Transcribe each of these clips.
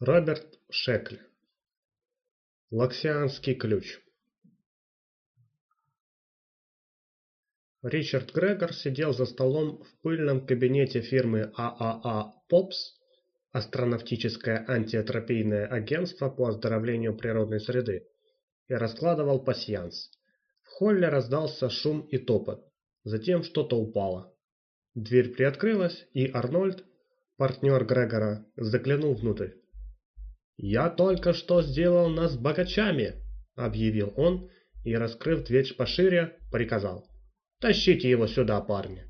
Роберт Шекли. Лаксианский ключ. Ричард Грегор сидел за столом в пыльном кабинете фирмы ААА «Попс» астронавтическое антиэтропийное агентство по оздоровлению природной среды и раскладывал пасьянс. В холле раздался шум и топот. Затем что-то упало. Дверь приоткрылась, и Арнольд, партнер Грегора, заглянул внутрь. «Я только что сделал нас богачами!» — объявил он и, раскрыв дверь пошире, приказал. «Тащите его сюда, парни!»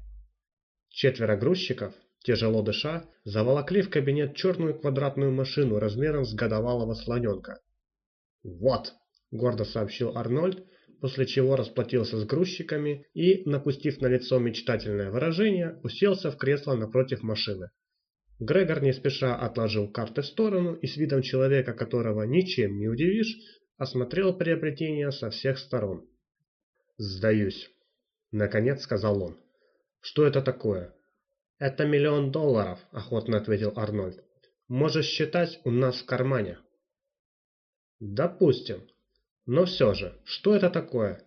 Четверо грузчиков, тяжело дыша, заволокли в кабинет черную квадратную машину размером с годовалого слоненка. «Вот!» — гордо сообщил Арнольд, после чего расплатился с грузчиками и, напустив на лицо мечтательное выражение, уселся в кресло напротив машины. Грегор не спеша отложил карты в сторону и с видом человека, которого ничем не удивишь, осмотрел приобретение со всех сторон. «Сдаюсь», — наконец сказал он. «Что это такое?» «Это миллион долларов», — охотно ответил Арнольд. «Можешь считать у нас в кармане». «Допустим. Но все же, что это такое?»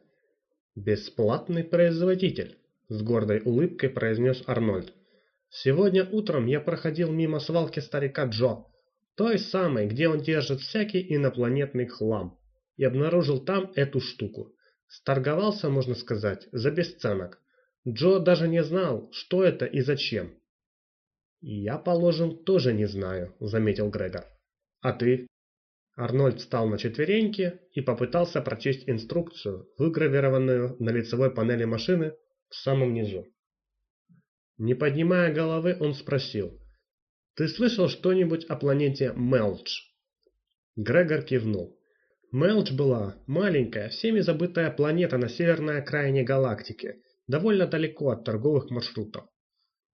«Бесплатный производитель», — с гордой улыбкой произнес Арнольд. Сегодня утром я проходил мимо свалки старика Джо, той самой, где он держит всякий инопланетный хлам, и обнаружил там эту штуку. Сторговался, можно сказать, за бесценок. Джо даже не знал, что это и зачем. «Я, положим, тоже не знаю», — заметил Грегор. «А ты?» Арнольд встал на четвереньки и попытался прочесть инструкцию, выгравированную на лицевой панели машины в самом низу. Не поднимая головы, он спросил. «Ты слышал что-нибудь о планете Мелдж?» Грегор кивнул. Мелдж была маленькая, всеми забытая планета на северной окраине галактики, довольно далеко от торговых маршрутов.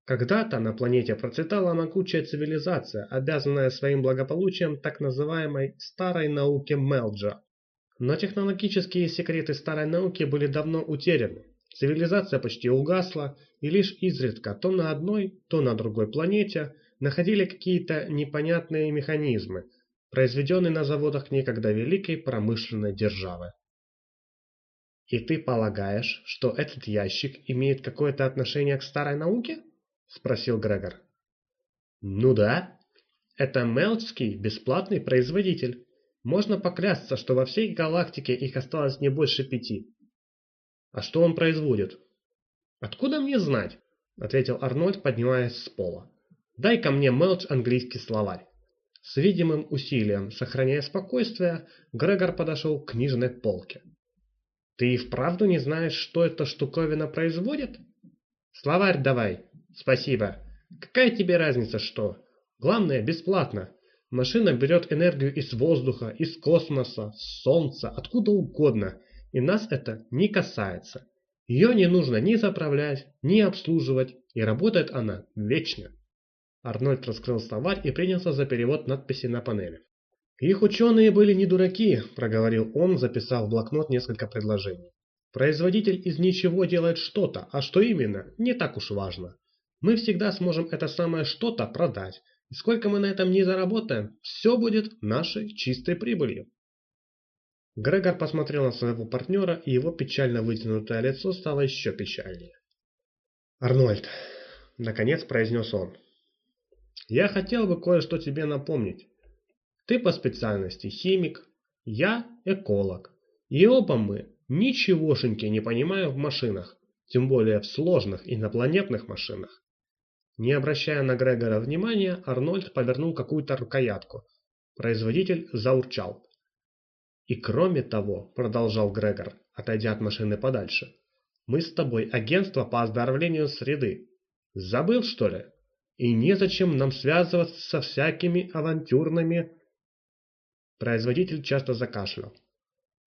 Когда-то на планете процветала могучая цивилизация, обязанная своим благополучием так называемой «старой науке Мелджа». Но технологические секреты старой науки были давно утеряны. Цивилизация почти угасла, и лишь изредка то на одной, то на другой планете находили какие-то непонятные механизмы, произведенные на заводах некогда великой промышленной державы. «И ты полагаешь, что этот ящик имеет какое-то отношение к старой науке?» – спросил Грегор. «Ну да. Это Мелчский бесплатный производитель. Можно поклясться, что во всей галактике их осталось не больше пяти. А что он производит? Откуда мне знать? Ответил Арнольд, поднимаясь с пола. Дай-ка мне Мелч английский словарь. С видимым усилием, сохраняя спокойствие, Грегор подошел к книжной полке. «Ты и вправду не знаешь, что эта штуковина производит?» «Словарь давай. Спасибо. Какая тебе разница, что? Главное, бесплатно. Машина берет энергию из воздуха, из космоса, с солнца, откуда угодно и нас это не касается. Ее не нужно ни заправлять, ни обслуживать, и работает она вечно. Арнольд раскрыл словарь и принялся за перевод надписи на панели. «Их ученые были не дураки», – проговорил он, записав в блокнот несколько предложений. «Производитель из ничего делает что-то, а что именно, не так уж важно. Мы всегда сможем это самое что-то продать, и сколько мы на этом не заработаем, все будет нашей чистой прибылью». Грегор посмотрел на своего партнера, и его печально вытянутое лицо стало еще печальнее. «Арнольд», — наконец произнес он, — «я хотел бы кое-что тебе напомнить. Ты по специальности химик, я эколог, и оба мы ничегошеньки не понимаем в машинах, тем более в сложных инопланетных машинах». Не обращая на Грегора внимания, Арнольд повернул какую-то рукоятку. Производитель заурчал. И кроме того, продолжал Грегор, отойдя от машины подальше, мы с тобой агентство по оздоровлению среды. Забыл, что ли? И незачем нам связываться со всякими авантюрными... Производитель часто закашлял.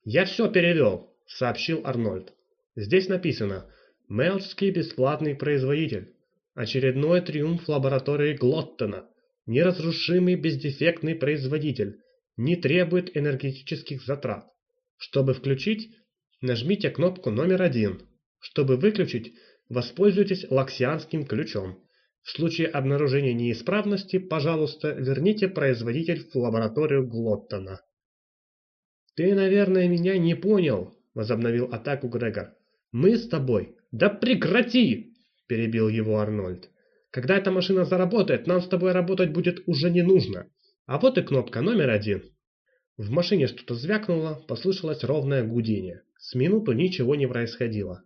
«Я все перевел», — сообщил Арнольд. «Здесь написано «Мелчский бесплатный производитель». Очередной триумф лаборатории Глоттона. Неразрушимый бездефектный производитель не требует энергетических затрат. Чтобы включить, нажмите кнопку номер один. Чтобы выключить, воспользуйтесь лаксианским ключом. В случае обнаружения неисправности, пожалуйста, верните производитель в лабораторию Глоттона. «Ты, наверное, меня не понял», — возобновил атаку Грегор. «Мы с тобой...» «Да прекрати!» — перебил его Арнольд. «Когда эта машина заработает, нам с тобой работать будет уже не нужно. А вот и кнопка номер один». В машине что-то звякнуло, послышалось ровное гудение. С минуту ничего не происходило.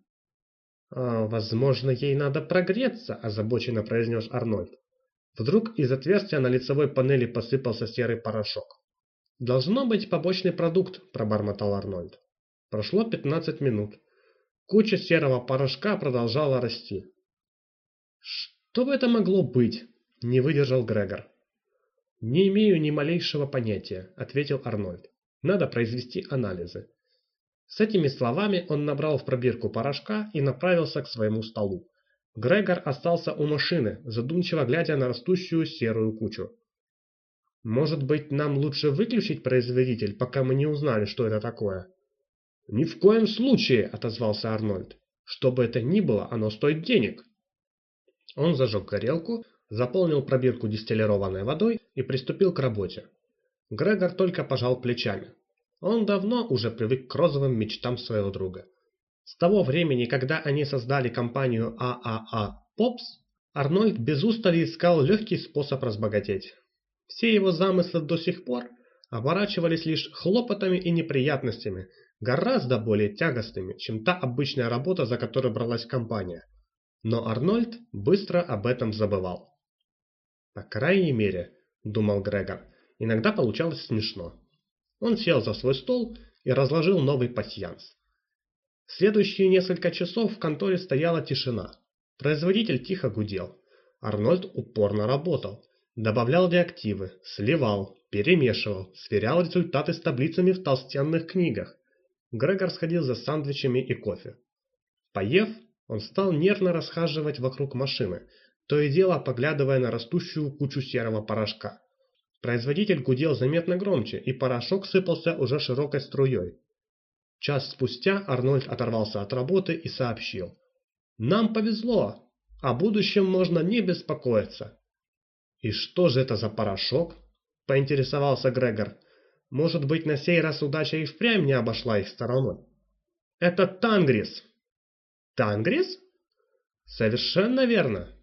«А, «Возможно, ей надо прогреться», – озабоченно произнес Арнольд. Вдруг из отверстия на лицевой панели посыпался серый порошок. «Должно быть побочный продукт», – пробормотал Арнольд. Прошло 15 минут. Куча серого порошка продолжала расти. «Что бы это могло быть?» – не выдержал Грегор. «Не имею ни малейшего понятия», – ответил Арнольд. «Надо произвести анализы». С этими словами он набрал в пробирку порошка и направился к своему столу. Грегор остался у машины, задумчиво глядя на растущую серую кучу. «Может быть, нам лучше выключить производитель, пока мы не узнали, что это такое?» «Ни в коем случае!» – отозвался Арнольд. «Что бы это ни было, оно стоит денег!» Он зажег горелку, заполнил пробирку дистиллированной водой и приступил к работе. Грегор только пожал плечами. Он давно уже привык к розовым мечтам своего друга. С того времени, когда они создали компанию ААА Pops, Арнольд без устали искал легкий способ разбогатеть. Все его замыслы до сих пор оборачивались лишь хлопотами и неприятностями, гораздо более тягостными, чем та обычная работа, за которую бралась компания. Но Арнольд быстро об этом забывал. По крайней мере, думал Грегор, иногда получалось смешно. Он сел за свой стол и разложил новый пасьянс. Следующие несколько часов в конторе стояла тишина. Производитель тихо гудел. Арнольд упорно работал. Добавлял реактивы, сливал, перемешивал, сверял результаты с таблицами в толстенных книгах. Грегор сходил за сандвичами и кофе. Поев, он стал нервно расхаживать вокруг машины, то и дело поглядывая на растущую кучу серого порошка. Производитель гудел заметно громче, и порошок сыпался уже широкой струей. Час спустя Арнольд оторвался от работы и сообщил. «Нам повезло! О будущем можно не беспокоиться!» «И что же это за порошок?» – поинтересовался Грегор. «Может быть, на сей раз удача и впрямь не обошла их стороной?» «Это Тангрис!» «Тангрис?» «Совершенно верно!»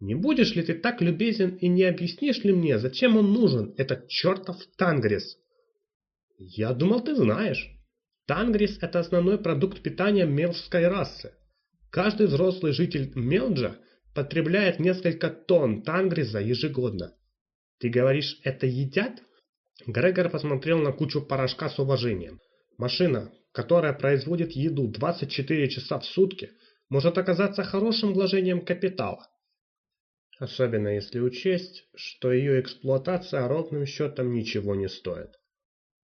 Не будешь ли ты так любезен и не объяснишь ли мне, зачем он нужен, этот чертов тангрис? Я думал, ты знаешь. Тангрис – это основной продукт питания мелжской расы. Каждый взрослый житель Мелджа потребляет несколько тонн тангриза ежегодно. Ты говоришь, это едят? Грегор посмотрел на кучу порошка с уважением. Машина, которая производит еду 24 часа в сутки, может оказаться хорошим вложением капитала. Особенно если учесть, что ее эксплуатация ровным счетом ничего не стоит.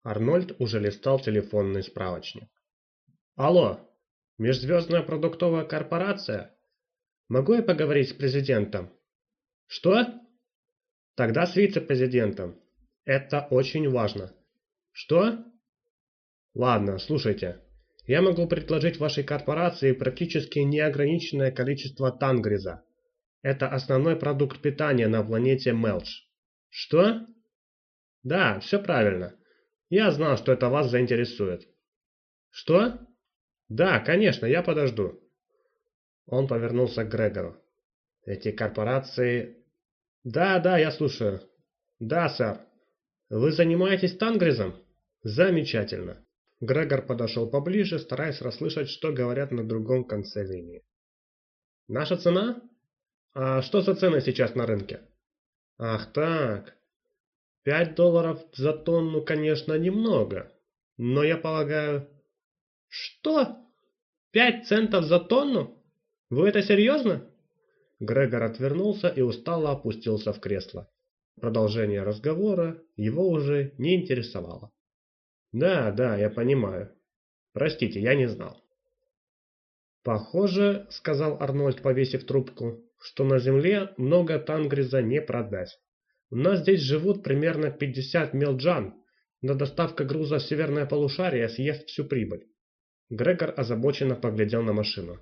Арнольд уже листал телефонный справочник. «Алло, Межзвездная продуктовая корпорация? Могу я поговорить с президентом?» «Что?» «Тогда с вице-президентом. Это очень важно». «Что?» «Ладно, слушайте. Я могу предложить вашей корпорации практически неограниченное количество тангриза. Это основной продукт питания на планете Мелч. Что? Да, все правильно. Я знал, что это вас заинтересует. Что? Да, конечно, я подожду. Он повернулся к Грегору. Эти корпорации... Да, да, я слушаю. Да, сэр. Вы занимаетесь тангризом? Замечательно. Грегор подошел поближе, стараясь расслышать, что говорят на другом конце линии. Наша цена? А что за цены сейчас на рынке? Ах так. Пять долларов за тонну, конечно, немного. Но я полагаю... Что? Пять центов за тонну? Вы это серьезно? Грегор отвернулся и устало опустился в кресло. Продолжение разговора его уже не интересовало. «Да, да, я понимаю. Простите, я не знал». «Похоже, — сказал Арнольд, повесив трубку, что на земле много тангриза не продать. У нас здесь живут примерно 50 мелджан, но доставка груза в северное полушарие съест всю прибыль. Грегор озабоченно поглядел на машину.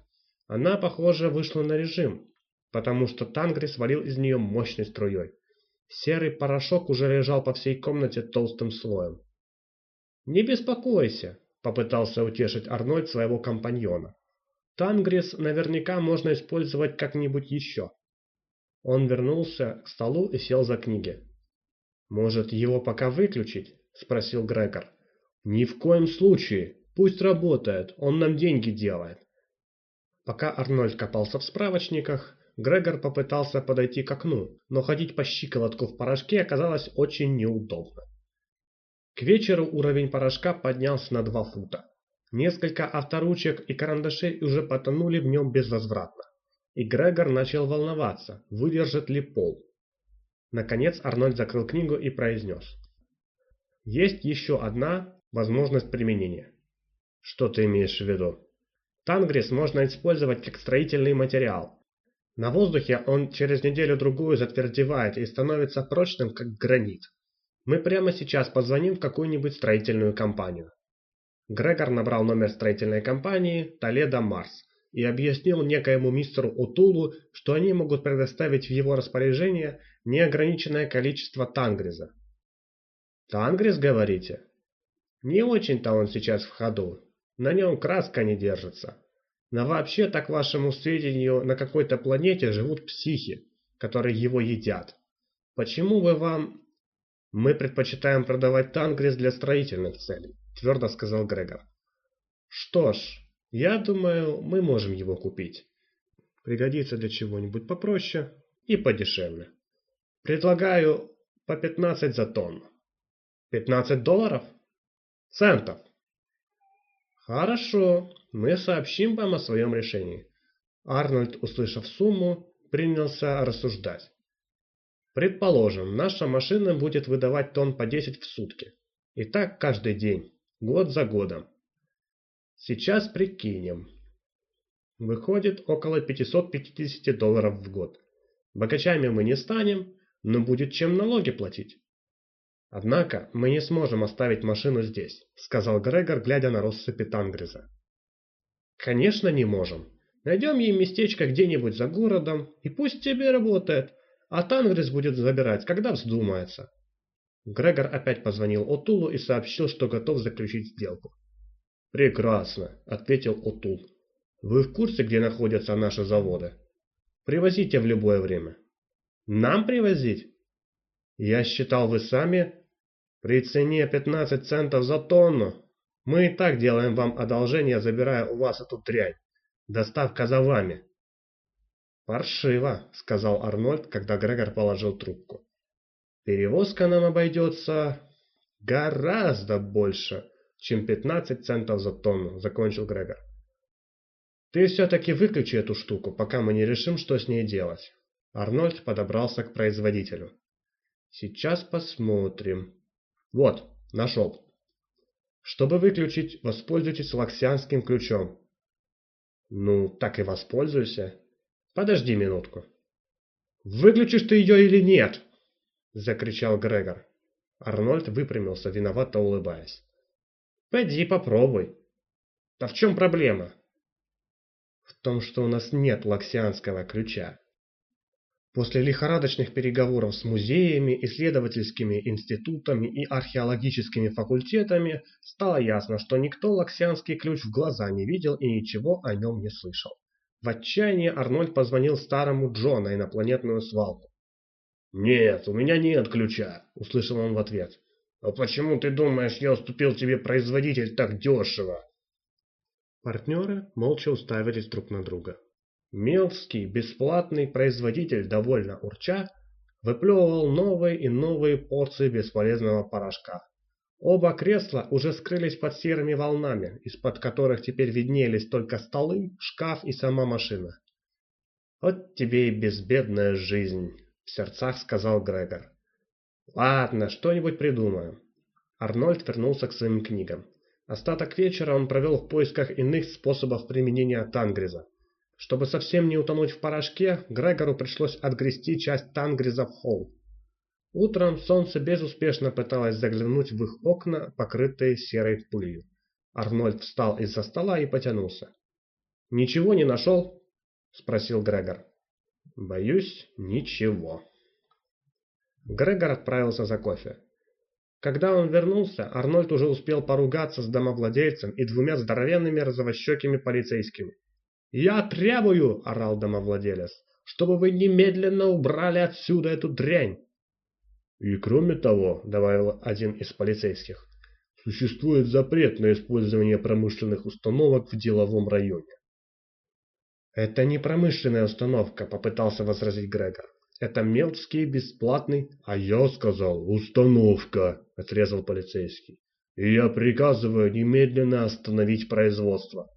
Она, похоже, вышла на режим. потому что Тангрис валил из нее мощной струей. Серый порошок уже лежал по всей комнате толстым слоем. «Не беспокойся», — попытался утешить Арнольд своего компаньона. «Тангрис наверняка можно использовать как-нибудь еще». Он вернулся к столу и сел за книги. «Может, его пока выключить?» — спросил Грегор. «Ни в коем случае. Пусть работает, он нам деньги делает». Пока Арнольд копался в справочниках, Грегор попытался подойти к окну, но ходить по щиколотку в порошке оказалось очень неудобно. К вечеру уровень порошка поднялся на два фута. Несколько авторучек и карандашей уже потонули в нем безвозвратно. И Грегор начал волноваться, выдержит ли пол. Наконец Арнольд закрыл книгу и произнес. Есть еще одна возможность применения. Что ты имеешь в виду? Тангрис можно использовать как строительный материал, на воздухе он через неделю-другую затвердевает и становится прочным, как гранит. Мы прямо сейчас позвоним в какую-нибудь строительную компанию. Грегор набрал номер строительной компании Толедо Марс и объяснил некоему мистеру Утулу, что они могут предоставить в его распоряжение неограниченное количество тангриза. «Тангриз, говорите?» «Не очень-то он сейчас в ходу. На нем краска не держится. Но вообще, так вашему сведению, на какой-то планете живут психи, которые его едят. Почему бы вам... Мы предпочитаем продавать тангрис для строительных целей, твердо сказал Грегор. Что ж, я думаю, мы можем его купить. Пригодится для чего-нибудь попроще и подешевле. Предлагаю по 15 за тонну. 15 долларов? Центов. Хорошо, мы сообщим вам о своем решении. Арнольд, услышав сумму, принялся рассуждать. Предположим, наша машина будет выдавать тонн по 10 в сутки. И так каждый день, год за годом. Сейчас прикинем. Выходит около 550 долларов в год. Богачами мы не станем, но будет чем налоги платить. «Однако мы не сможем оставить машину здесь», — сказал Грегор, глядя на россыпи Тангриза. «Конечно не можем. Найдем ей местечко где-нибудь за городом, и пусть тебе работает, а Тангриз будет забирать, когда вздумается». Грегор опять позвонил Отулу и сообщил, что готов заключить сделку. «Прекрасно», — ответил Отул. «Вы в курсе, где находятся наши заводы? Привозите в любое время». «Нам привозить?» «Я считал, вы сами при цене 15 центов за тонну мы и так делаем вам одолжение, забирая у вас эту дрянь. Доставка за вами. Паршиво, сказал Арнольд, когда Грегор положил трубку. Перевозка нам обойдется гораздо больше, чем 15 центов за тонну, закончил Грегор. Ты все-таки выключи эту штуку, пока мы не решим, что с ней делать. Арнольд подобрался к производителю. Сейчас посмотрим. Вот, нашел. Чтобы выключить, воспользуйтесь лаксианским ключом. Ну, так и воспользуйся. Подожди минутку. Выключишь ты ее или нет? Закричал Грегор. Арнольд выпрямился, виновато улыбаясь. Пойди попробуй. А в чем проблема? В том, что у нас нет лаксианского ключа. После лихорадочных переговоров с музеями, исследовательскими институтами и археологическими факультетами стало ясно, что никто лаксианский ключ в глаза не видел и ничего о нем не слышал. В отчаянии Арнольд позвонил старому Джо на инопланетную свалку. «Нет, у меня нет ключа», — услышал он в ответ. «А почему ты думаешь, я уступил тебе производитель так дешево?» Партнеры молча уставились друг на друга. Мелкий бесплатный производитель, довольно урча, выплевывал новые и новые порции бесполезного порошка. Оба кресла уже скрылись под серыми волнами, из-под которых теперь виднелись только столы, шкаф и сама машина. «Вот тебе и безбедная жизнь», — в сердцах сказал Грегор. «Ладно, что-нибудь придумаем». Арнольд вернулся к своим книгам. Остаток вечера он провел в поисках иных способов применения тангриза. Чтобы совсем не утонуть в порошке, Грегору пришлось отгрести часть тангриза в холл. Утром солнце безуспешно пыталось заглянуть в их окна, покрытые серой пылью. Арнольд встал из-за стола и потянулся. «Ничего не нашел?» – спросил Грегор. Боюсь, ничего. Грегор отправился за кофе. Когда он вернулся, Арнольд уже успел поругаться с домовладельцем и двумя здоровенными розовощекими полицейскими. «Я требую!» – орал домовладелец, – «чтобы вы немедленно убрали отсюда эту дрянь!» «И кроме того», – добавил один из полицейских, – «существует запрет на использование промышленных установок в деловом районе». «Это не промышленная установка», – попытался возразить Грегор. «Это мелкий бесплатный...» «А я сказал, установка», – отрезал полицейский. «И я приказываю немедленно остановить производство».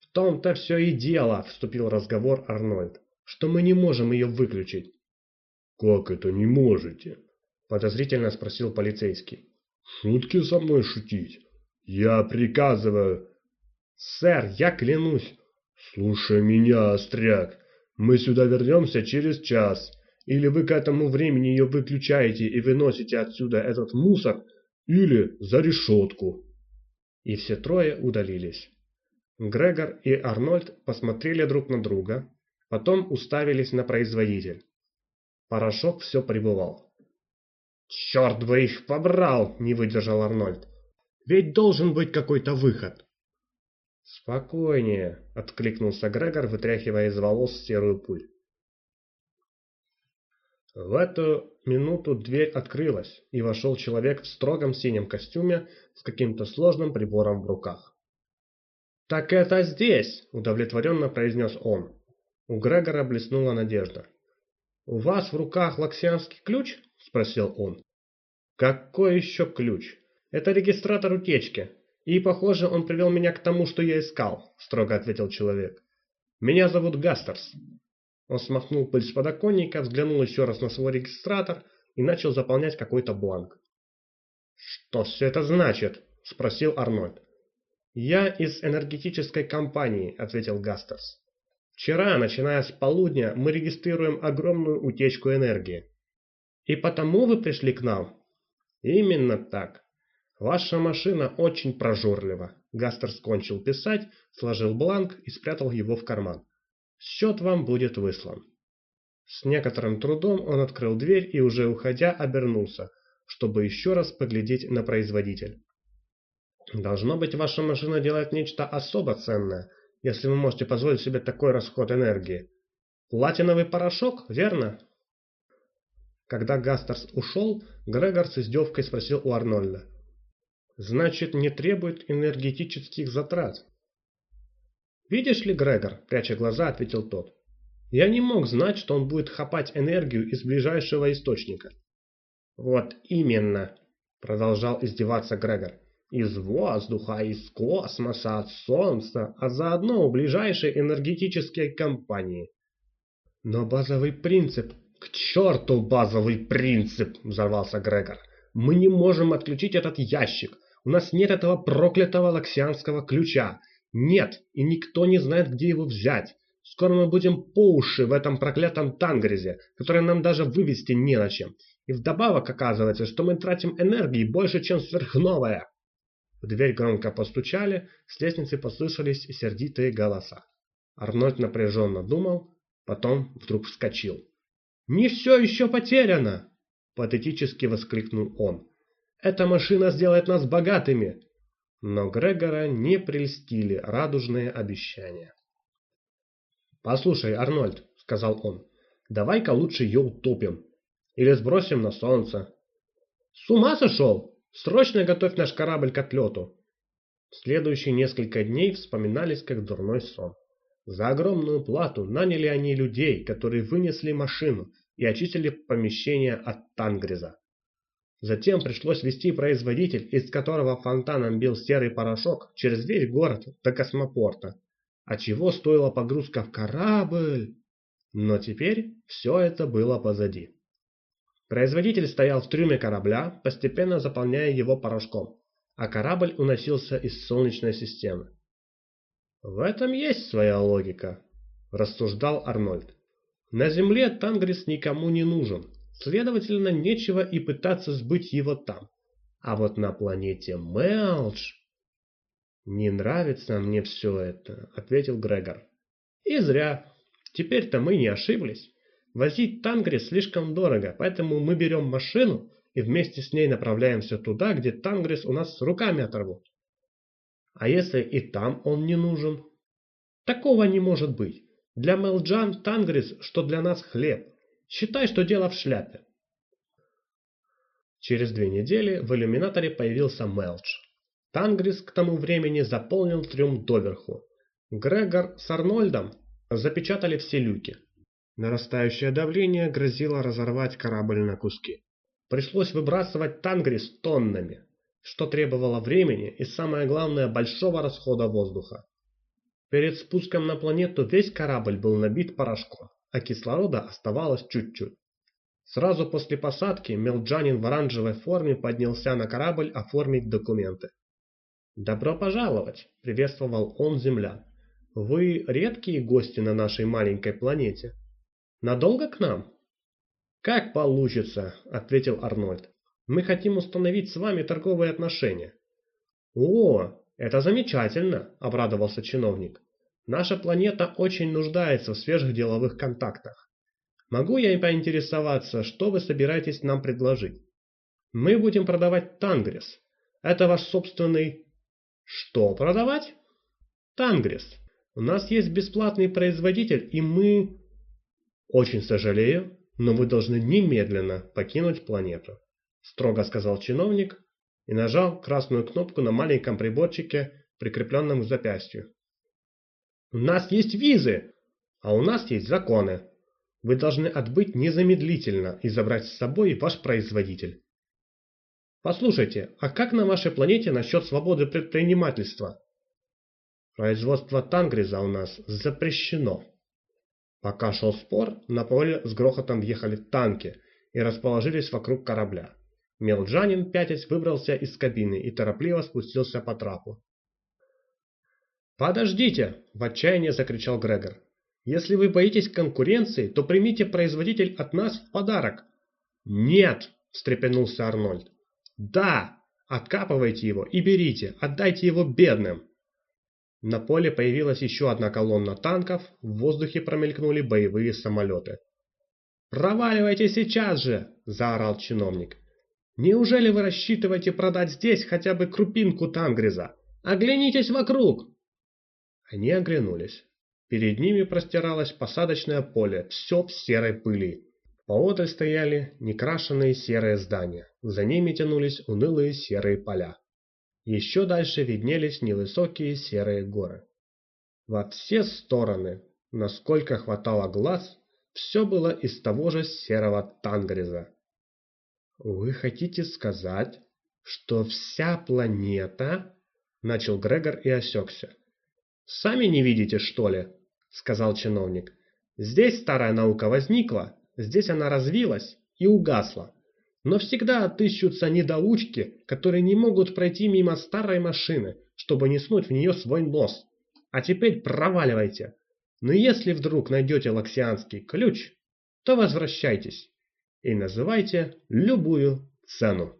«В том-то все и дело», – вступил в разговор Арнольд, – «что мы не можем ее выключить». «Как это не можете?» – подозрительно спросил полицейский. «Шутки со мной шутить? Я приказываю...» «Сэр, я клянусь!» «Слушай меня, остряк, мы сюда вернемся через час. Или вы к этому времени ее выключаете и выносите отсюда этот мусор, или за решетку». И все трое удалились. Грегор и Арнольд посмотрели друг на друга, потом уставились на производитель. Порошок все прибывал. «Черт бы их побрал!» – не выдержал Арнольд. «Ведь должен быть какой-то выход!» «Спокойнее!» – откликнулся Грегор, вытряхивая из волос серую пыль. В эту минуту дверь открылась, и вошел человек в строгом синем костюме с каким-то сложным прибором в руках. «Так это здесь!» – удовлетворенно произнес он. У Грегора блеснула надежда. «У вас в руках лаксианский ключ?» – спросил он. «Какой еще ключ? Это регистратор утечки. И, похоже, он привел меня к тому, что я искал», – строго ответил человек. «Меня зовут Гастерс». Он смахнул пыль с подоконника, взглянул еще раз на свой регистратор и начал заполнять какой-то бланк. «Что все это значит?» – спросил Арнольд. «Я из энергетической компании», – ответил Гастерс. Вчера, начиная с полудня, мы регистрируем огромную утечку энергии. И потому вы пришли к нам? Именно так. Ваша машина очень прожорлива. Гастер скончил писать, сложил бланк и спрятал его в карман. Счет вам будет выслан. С некоторым трудом он открыл дверь и уже уходя обернулся, чтобы еще раз поглядеть на производитель. Должно быть, ваша машина делает нечто особо ценное, если вы можете позволить себе такой расход энергии. Платиновый порошок, верно? Когда Гастерс ушел, Грегор с издевкой спросил у Арнольда. Значит, не требует энергетических затрат. Видишь ли, Грегор, пряча глаза, ответил тот. Я не мог знать, что он будет хапать энергию из ближайшего источника. Вот именно, продолжал издеваться Грегор из воздуха, из космоса, от Солнца, а заодно у ближайшей энергетической компании. Но базовый принцип... К черту базовый принцип, взорвался Грегор. Мы не можем отключить этот ящик. У нас нет этого проклятого лаксианского ключа. Нет, и никто не знает, где его взять. Скоро мы будем по уши в этом проклятом тангрезе, который нам даже вывести не на чем. И вдобавок оказывается, что мы тратим энергии больше, чем сверхновая. В дверь громко постучали, с лестницы послышались сердитые голоса. Арнольд напряженно думал, потом вдруг вскочил. «Не все еще потеряно!» – патетически воскликнул он. «Эта машина сделает нас богатыми!» Но Грегора не прельстили радужные обещания. «Послушай, Арнольд», — сказал он, — «давай-ка лучше ее утопим. Или сбросим на солнце». «С ума сошел?» Срочно готовь наш корабль к отлету!» Следующие несколько дней вспоминались как дурной сон. За огромную плату наняли они людей, которые вынесли машину и очистили помещение от Тангриза. Затем пришлось вести производитель, из которого фонтаном бил серый порошок, через весь город до космопорта. А чего стоила погрузка в корабль? Но теперь все это было позади. Производитель стоял в трюме корабля, постепенно заполняя его порошком, а корабль уносился из Солнечной системы. «В этом есть своя логика», – рассуждал Арнольд. «На Земле Тангрис никому не нужен, следовательно, нечего и пытаться сбыть его там. А вот на планете Мелдж...» «Не нравится мне все это», – ответил Грегор. «И зря. Теперь-то мы не ошиблись. Возить Тангрис слишком дорого, поэтому мы берем машину и вместе с ней направляемся туда, где Тангрис у нас с руками оторвут. А если и там он не нужен? Такого не может быть. Для Мелджан Тангрис, что для нас хлеб. Считай, что дело в шляпе. Через две недели в иллюминаторе появился Мелдж. Тангрис к тому времени заполнил трюм доверху. Грегор с Арнольдом запечатали все люки. Нарастающее давление грозило разорвать корабль на куски. Пришлось выбрасывать Тангрис тоннами, что требовало времени и, самое главное, большого расхода воздуха. Перед спуском на планету весь корабль был набит порошком, а кислорода оставалось чуть-чуть. Сразу после посадки мелджанин в оранжевой форме поднялся на корабль оформить документы. «Добро пожаловать!» – приветствовал он землян. «Вы редкие гости на нашей маленькой планете. Надолго к нам?» «Как получится», – ответил Арнольд. «Мы хотим установить с вами торговые отношения». «О, это замечательно», – обрадовался чиновник. «Наша планета очень нуждается в свежих деловых контактах. Могу я и поинтересоваться, что вы собираетесь нам предложить? Мы будем продавать Тангрис. Это ваш собственный... Что продавать? Тангрис. У нас есть бесплатный производитель, и мы... Очень сожалею, но вы должны немедленно покинуть планету. Строго сказал чиновник и нажал красную кнопку на маленьком приборчике, прикрепленном к запястью. У нас есть визы, а у нас есть законы. Вы должны отбыть незамедлительно и забрать с собой ваш производитель. Послушайте, а как на вашей планете насчет свободы предпринимательства? Производство тангриза у нас запрещено. Пока шел спор, на поле с грохотом въехали танки и расположились вокруг корабля. Мелджанин, пятясь, выбрался из кабины и торопливо спустился по трапу. «Подождите!» – в отчаянии закричал Грегор. Если вы боитесь конкуренции, то примите производитель от нас в подарок. Нет, встрепенулся Арнольд. Да, откапывайте его и берите, отдайте его бедным. На поле появилась еще одна колонна танков, в воздухе промелькнули боевые самолеты. «Проваливайте сейчас же!» – заорал чиновник. «Неужели вы рассчитываете продать здесь хотя бы крупинку тангриза? Оглянитесь вокруг!» Они оглянулись. Перед ними простиралось посадочное поле, все в серой пыли. Поодаль стояли некрашенные серые здания, за ними тянулись унылые серые поля. Еще дальше виднелись невысокие серые горы. Во все стороны, насколько хватало глаз, все было из того же серого тангриза. «Вы хотите сказать, что вся планета...» — начал Грегор и осекся. «Сами не видите, что ли?» — сказал чиновник. «Здесь старая наука возникла, здесь она развилась и угасла. Но всегда отыщутся недоучки, которые не могут пройти мимо старой машины, чтобы не снуть в нее свой нос. А теперь проваливайте. Но если вдруг найдете лаксианский ключ, то возвращайтесь и называйте любую цену.